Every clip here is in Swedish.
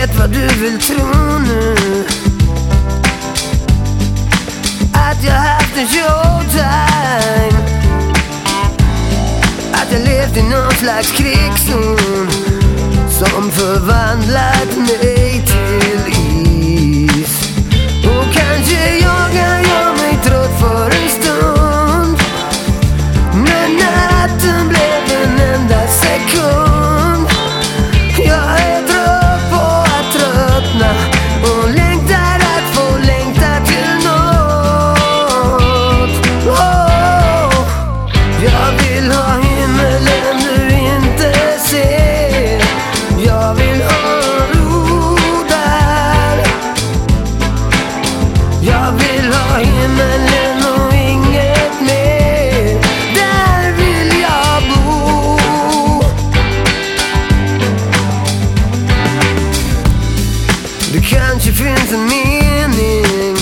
vet vad du vill tro nu. Att jag haft en showtime. Att jag levt i någon slags krigszon. Som förvandlat mig. finns en mening.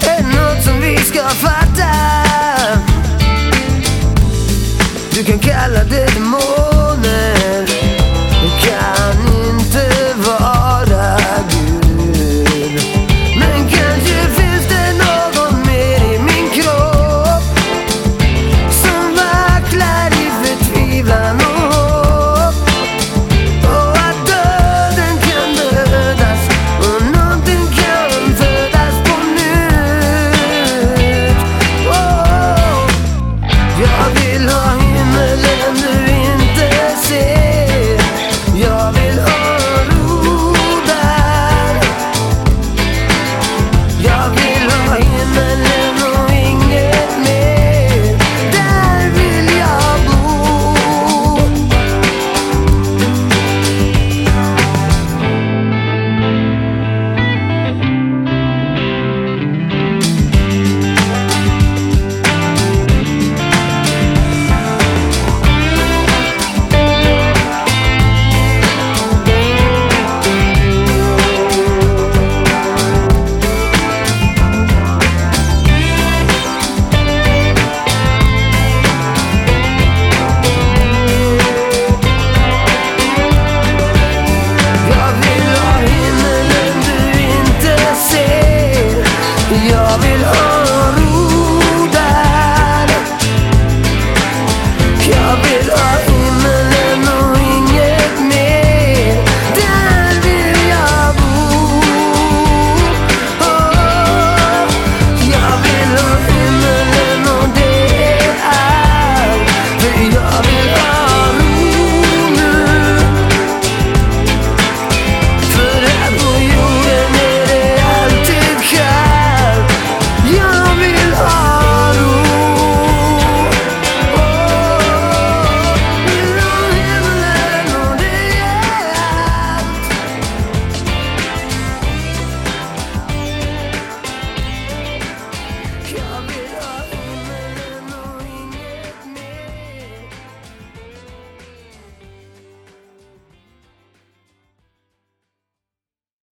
Är det något som vi ska fatta? Du kan kalla det mål. Jag vill ha